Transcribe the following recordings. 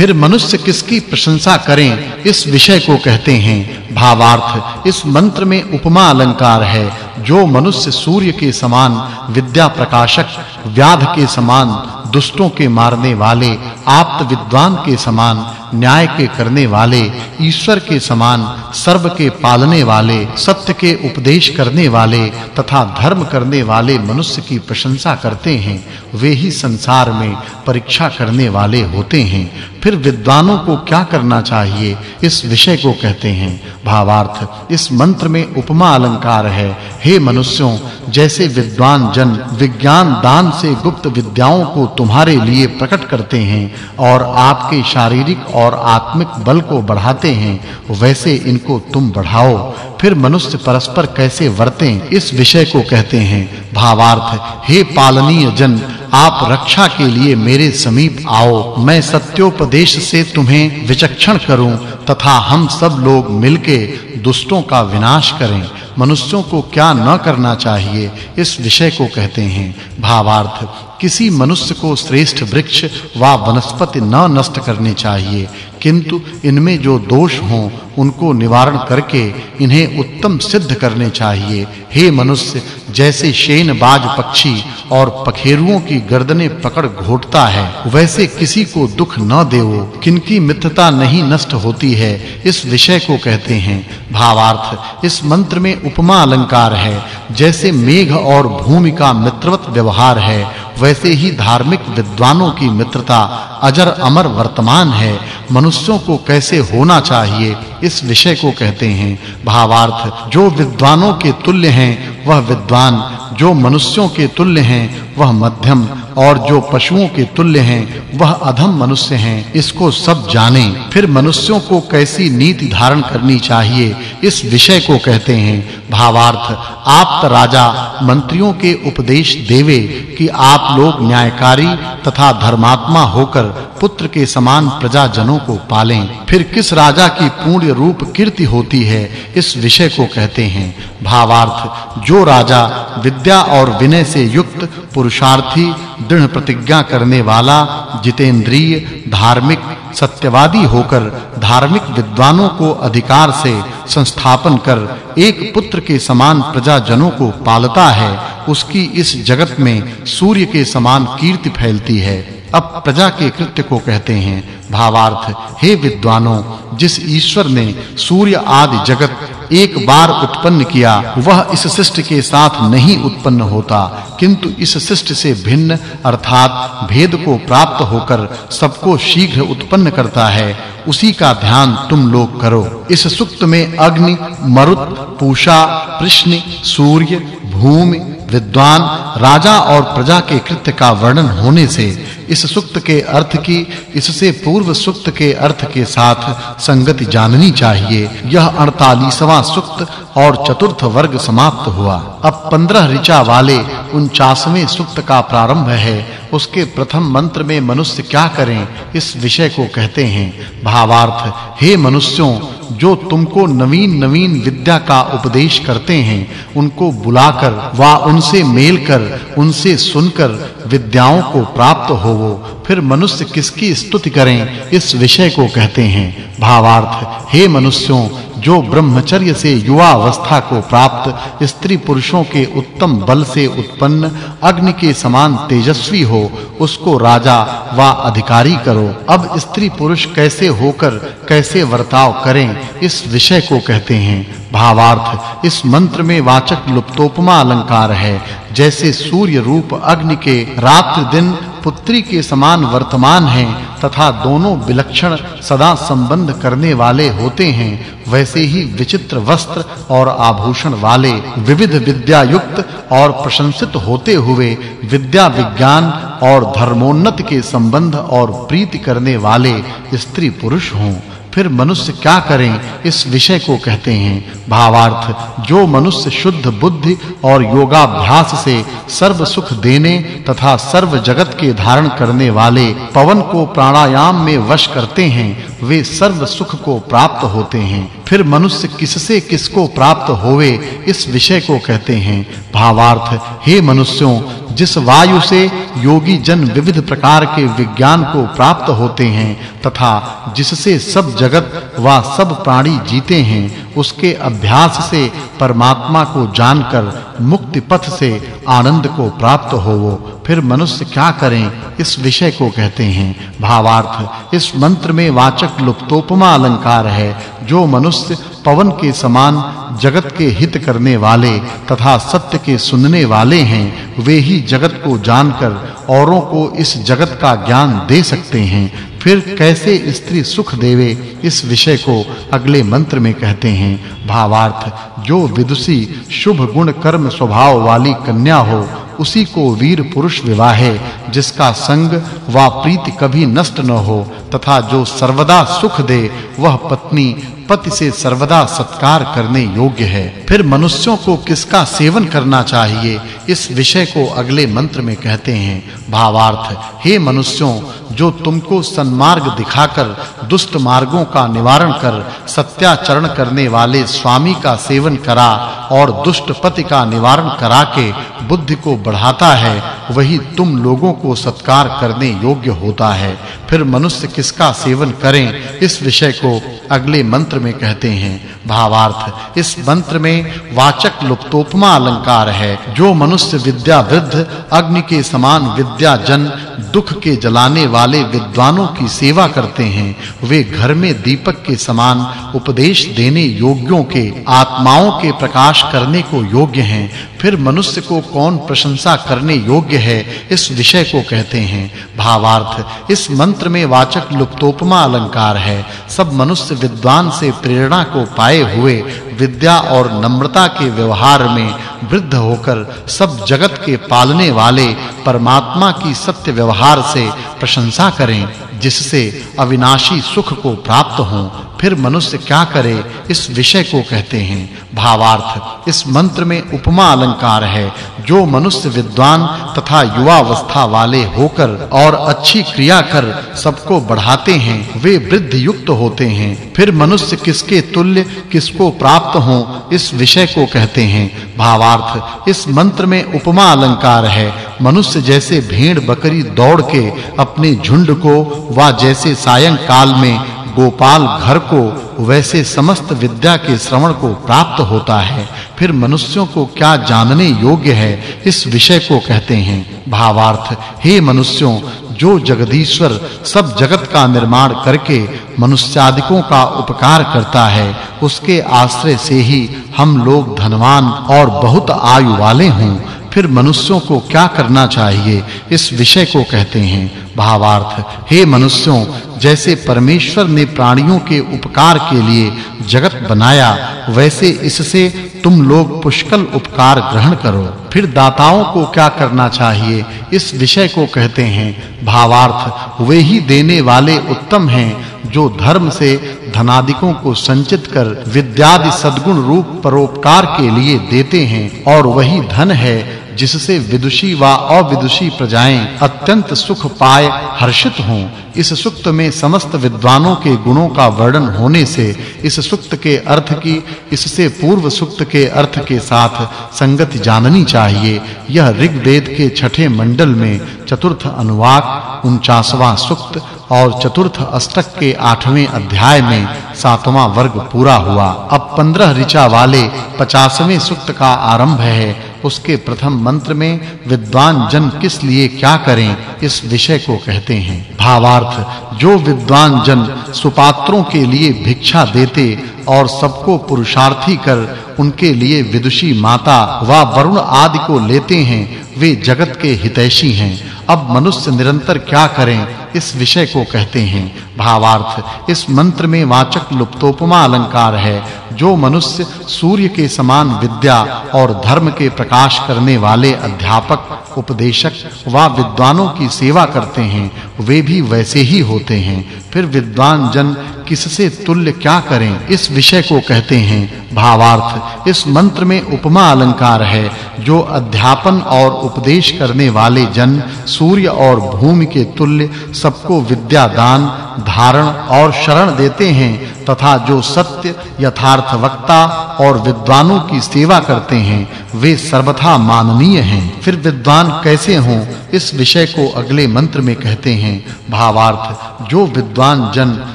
फिर मनुष्य किसकी प्रशंसा करें? इस विषय को कहते हैं भावार्थ। इस मंत्र में उपमा अलंकार है। जो मनुष्य सूर्य के समान, विद्या प्रकाशक, व्याध के समान, दुष्टों के मारने वाले, आप्त विद्वान के समान न्याय के करने वाले, ईश्वर के समान, सर्व के पालने वाले, सत्य के उपदेश करने वाले तथा धर्म करने वाले मनुष्य की प्रशंसा करते हैं, वे ही संसार में परीक्षा करने वाले होते हैं। फिर विद्वानों को क्या करना चाहिए? इस विषय को कहते हैं। भावार्थ, इस मंत्र में उपमा अलंकार है। हे मनुष्यों, जैसे विद्वान जन विज्ञान दान से गुप्त विद्याओं को तुम्हारे लिए प्रकट करते हैं और आपके शारीरिक और आत्मिक बल को बढ़ाते हैं, वैसे इनको तुम बढ़ाओ। फिर मनुष्य परस्पर कैसे वर्तें, इस विषय को कहते हैं, भावार्थ, हे पालनीय जन, आप रक्षा के लिए मेरे समीप आओ। मैं सत्योपदेश से तुम्हें विचक्षण करूँ, तथा हम सब लोग मिलके दुष्टों का विनाश करें। मनुष्यों को क्या न करना चाहिए, इस विषय को कहते हैं। भावार्थ, किसी मनुष्य को श्रेष्ठ वृक्ष वा वनस्पति न नष्ट करने चाहिए। किंतु इनमें जो दोष हों, उनको निवारण करके इन्हें उत्तम सिद्ध करने चाहिए। हे मनुष्य, जैसे शेन बाज पक्षी और पखेरुओं की गर्दनें पकड़ घोटता है, वैसे किसी को दुख न देओ किनकी मित्रता नहीं नष्ट होती है, इस विषय को कहते हैं। भावार्थ, इस मंत्र में उपमा अलंकार है, जैसे मेघ और भूमि का मित्रवत व्यवहार है वैसे ही धार्मिक विद्वानों की मित्रता अजर अमर वर्तमान है। मनुष्यों को कैसे होना चाहिए? इस विषय को कहते हैं। भावार्थ, जो विद्वानों के तुल्य हैं, वह विद्वान। जो मनुष्यों के तुल्य हैं वह मध्यम और जो पशुओं के तुल्य हैं, वह अधम मनुष्य हैं। इसको सब जाने। फिर मनुष्यों को कैसी नीति धारण करनी चाहिए, इस विषय को कहते हैं। भावार्थ आप राजा मंत्रियों के उपदेश देवे कि आप लोग न्यायकारी तथा धर्मात्मा होकर पुत्र के समान प्रजाजनों को पालें। फिर किस राजा की पूर्ण रूप कीर्ति होती है, इस विषय को कहते हैं। भावार्थ, जो राजा विद्या और विनय से युक्त पुरुषार्थी दृढ़ प्रतिज्ञा करने वाला, जितेंद्रिय, धार्मिक, सत्यवादी होकर धार्मिक विद्वानों को अधिकार से संस्थापन कर एक पुत्र के समान प्रजाजनों को पालता है, उसकी इस जगत में सूर्य के समान कीर्ति फैलती है। अब प्रजा के कृत्य को कहते हैं, भावार्थ, हे विद्वानों, जिस ईश्वर ने सूर्य आदि जगत एक बार उत्पन्न किया, वह इस सृष्टि के साथ नहीं उत्पन्न होता, किंतु इस सृष्टि से भिन्न, अर्थात भेद को प्राप्त होकर सबको शीघ्र उत्पन्न करता है, उसी का ध्यान तुम लोग करो। इस सुक्त में अग्नि, मरुत, पूषा कृष्ण सूर्य, भूमि, विद्वान, राजा और प्रजा के कृत्य का वर्णन होने से इस सुक्त के अर्थ की, इससे पूर्व सुक्त के अर्थ के साथ संगति जाननी चाहिए। यह 48वां सुक्त और चतुर्थ वर्ग समाप्त हुआ। अब 15 ऋचा वाले 49वें सुक्त का प्रारंभ है। उसके प्रथम मंत्र में मनुष्य क्या करें, इस विषय को कहते हैं। भावार्थ, हे मनुष्यों जो तुमको नवीन नवीन विद्या का उपदेश करते हैं, उनको बुलाकर वा उनसे मेल कर, उनसे सुनकर विद्याओं को प्राप्त होवो। फिर मनुष्य किसकी स्तुति करें, इस विषय को कहते हैं। भावार्थ, हे मनुष्यों जो ब्रह्मचर्य से युवा अवस्था को प्राप्त, स्त्री पुरुषों के उत्तम बल से उत्पन्न, अग्नि के समान तेजस्वी हो, उसको राजा व अधिकारी करो। अब स्त्री पुरुष कैसे होकर, कैसे वर्ताव करें, इस विषय को कहते हैं। भावार्थ, इस मंत्र में वाचक् लुप्तोपमा अलंकार है। जैसे सूर्य रूप अग्नि के रात्रि दिन, पुत्री के समान वर्तमान हैं तथा दोनों विलक्षण सदा संबंध करने वाले होते हैं, वैसे ही विचित्र वस्त्र और आभूषण वाले विविध विद्या युक्त और प्रशंसित होते हुए विद्या विज्ञान और धर्मोन्नत के संबंध और प्रीति करने वाले स्त्री पुरुष हों। फिर मनुष्य क्या करें? इस विषय को कहते हैं, भावार्थ, जो मनुष्य शुद्ध बुद्धि और योगाभ्यास से सर्व सुख देने तथा सर्व जगत के धारण करने वाले पवन को प्राणायाम में वश करते हैं, वे सर्व सुख को प्राप्त होते हैं। फिर मनुष्य किससे किसको प्राप्त होवे, इस विषय को कहते हैं। भावार्थ, हे मनुष्यों, जिस वायु से योगी जन विविध प्रकार के विज्ञान को प्राप्त होते हैं, तथा जिससे सब जगत व सब प्राणी जीते हैं, उसके अभ्यास से परमात्मा को जानकर मुक्ति पथ से आनंद को प्राप्त होवो। फिर मनुष्य क्या करें, इस विषय को कहते हैं। भावार्थ, इस मंत्र में वाचक् लुप्तोपमा अलंकार है, जो मनुष्य पवन के समान जगत के हित करने वाले तथा सत्य के सुनने वाले हैं, वे ही जगत को जानकर औरों को इस जगत का ज्ञान दे सकते हैं। फिर कैसे स्त्री सुख देवे, इस विषय को अगले मंत्र में कहते हैं। भावार्थ जो विदुषी शुभ गुण कर्म स्वभाव वाली कन्या हो, उसी को वीर पुरुष विवाहे जिसका संग वा प्रीति कभी नष्ट न हो, तथा जो सर्वदा सुख दे, वह पत्नी पति से सर्वदा सत्कार करने योग्य है। फिर मनुष्यों को किसका सेवन करना चाहिए? इस विषय को अगले मंत्र में कहते हैं, भावार्थ, हे मनुष्यों, जो तुमको सन्मार्ग दिखाकर, दुष्ट मार्गों का निवारण कर, सत्याचरण करने वाले स्वामी का सेवन करा और दुष्ट पति का निवारण करा के बुद्धि को बढ़ाता है, वही तुम लोगों को सत्कार करने योग्य होता है। फिर मनुष्य किसका सेवन करें, इस विषय को अगले मंत्र में कहते हैं भावार्थ। इस मंत्र में वाचक् लुप्तोपमा अलंकार है, जो मनुष्य विद्या वृद्ध, अग्नि के समान विद्या जन, दुख के जलाने वाले विद्वानों की सेवा करते हैं। वे घर में दीपक के समान उपदेश देने योग्यों के, आत्माओं के प्रकाश करने को योग्य हैं। फिर मनुष्य को कौन प्रशंसा करने योग्य है, इस विषय को कहते हैं। भावार्थ। इस मंत्र में वाचक् लुप्तोपमा अलंकार है। सब मनुष्य विद्वान से प्रेरणा को पाए हुए विद्या और नम्रता के व्यवहार में वृद्ध होकर सब जगत के पालने वाले परमात्मा की सत्य व्यवहार से प्रशंसा करें। जिससे अविनाशी सुख को प्राप्त हो, फिर मनुष्य क्या करे? इस विषय को कहते हैं भावार्थ। इस मंत्र में उपमा अलंकार है, जो मनुष्य विद्वान तथा युवा अवस्था वाले होकर और अच्छी क्रिया कर सबको बढ़ाते हैं, वे वृद्धि युक्त होते हैं। फिर मनुष्य किसके तुल्य, किसको प्राप्त हो? इस विषय को कहते हैं भावार्थ। इस मंत्र में उपमा अलंकार है, मनुष्य जैसे भेड़ बकरी दौड़ के अपने झुंड को वा जैसे सायं काल में गोपाल घर को, वैसे समस्त विद्या के श्रवण को प्राप्त होता है। फिर मनुष्यों को क्या जानने योग्य है, इस विषय को कहते हैं। भावार्थ, हे मनुष्यों, जो जगदीश्वर सब जगत का निर्माण करके मनुष्यादिकों का उपकार करता है, उसके आश्रय से ही हम लोग धनवान और बहुत आयु वाले हों। फिर मनुष्यों को क्या करना चाहिए? इस विषय को कहते हैं। भावार्थ, हे मनुष्यों, जैसे परमेश्वर ने प्राणियों के उपकार के लिए जगत बनाया, वैसे इससे तुम लोग पुष्कल उपकार ग्रहण करो। फिर दाताओं को क्या करना चाहिए? इस विषय को कहते हैं। भावार्थ, वे ही देने वाले उत्तम हैं, जो धर्म से धनादिकों को संचित कर विद्यादि सद्गुण रूप परोपकार के लिए देते हैं और वही धन है जिससे विदुषी व अविदुषी प्रजाएँ अत्यंत सुख पाए हर्षित हों। इस सुक्त में समस्त विद्वानों के गुणों का वर्णन होने से इस सुक्त के अर्थ की, इससे पूर्व सुक्त के अर्थ के साथ संगति जाननी चाहिए। यह ऋग्वेद के छठे मंडल में चतुर्थ अनुवाक 49वां सुक्त और चतुर्थ अष्टक के 8वें अध्याय में सातवां वर्ग पूरा हुआ। अब 15 ऋचा वाले 50वें सूक्त का आरंभ है। उसके प्रथम मंत्र में, विद्वान जन किस लिए क्या करें? इस विषय को कहते हैं। भावार्थ, जो विद्वान जन सुपात्रों के लिए भिक्षा देते और सबको पुरुषार्थी कर उनके लिए विदुषी माता व वरुण आदि को लेते हैं, वे जगत के हितैषी हैं। अब मनुष्य निरंतर क्या करें? इस विषय को कहते हैं। भावार्थ, इस मंत्र में वाचक् लुप्तोपमा अलंकार है, जो मनुष्य सूर्य के समान विद्या और धर्म के प्रकाश करने वाले अध्यापक, उपदेशक व विद्वानों की सेवा करते हैं, वे भी वैसे ही होते हैं। फिर विद्वान जन किससे तुल्य क्या करें? इस विषय को कहते हैं। भावार्थ, इस मंत्र में उपमा अलंकार है जो अध्यापन और उपदेश करने वाले जन, सूर्य और भूमि के तुल्य सबको विद्या दान धारण और शरण देते हैं, तथा जो सत्य, यथार्थ वक्ता और विद्वानों की सेवा करते हैं, वे सर्वथा माननीय हैं। फिर विद्वान कैसे हों? इस विषय को अगले मंत्र में कहते हैं। भावार्थ, जो विद्वान जन,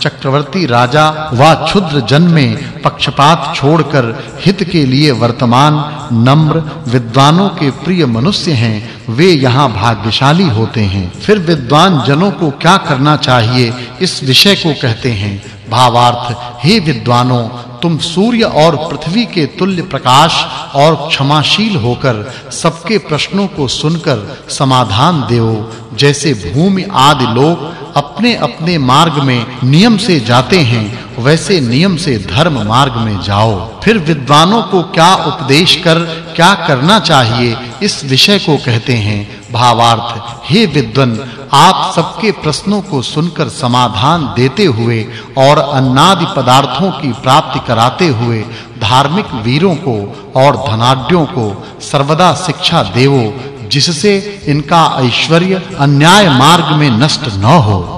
चक्रवर्ती राजा व क्षुद्र जन में पक्षपात छोड़कर हित के लिए वर्तमान नम्र विद्वानों के प्रिय मनुष्य हैं, वे यहाँ भाग्यशाली होते हैं। फिर विद्वान जनों को क्या करना चाहिए, इस विषय को कहते हैं। भावार्थ, हे विद्वानों, तुम सूर्य और पृथ्वी के तुल्य प्रकाश और क्षमाशील होकर सबके प्रश्नों को सुनकर समाधान देओ जैसे भूमि आदि लोग अपने-अपने मार्ग में नियम से जाते हैं वैसे नियम से धर्म मार्ग में जाओ। फिर विद्वानों को क्या उपदेश कर, क्या करना चाहिए, इस विषय को कहते हैं भावार्थ। हे विद्वन, आप सबके प्रश्नों को सुनकर समाधान देते हुए और अन्नादि पदार्थों की प्राप्ति कराते हुए धार्मिक वीरों को और धनाढ्यों को सर्वदा शिक्षा देवो, जिससे इनका ऐश्वर्य अन्याय मार्ग में नष्ट न हो।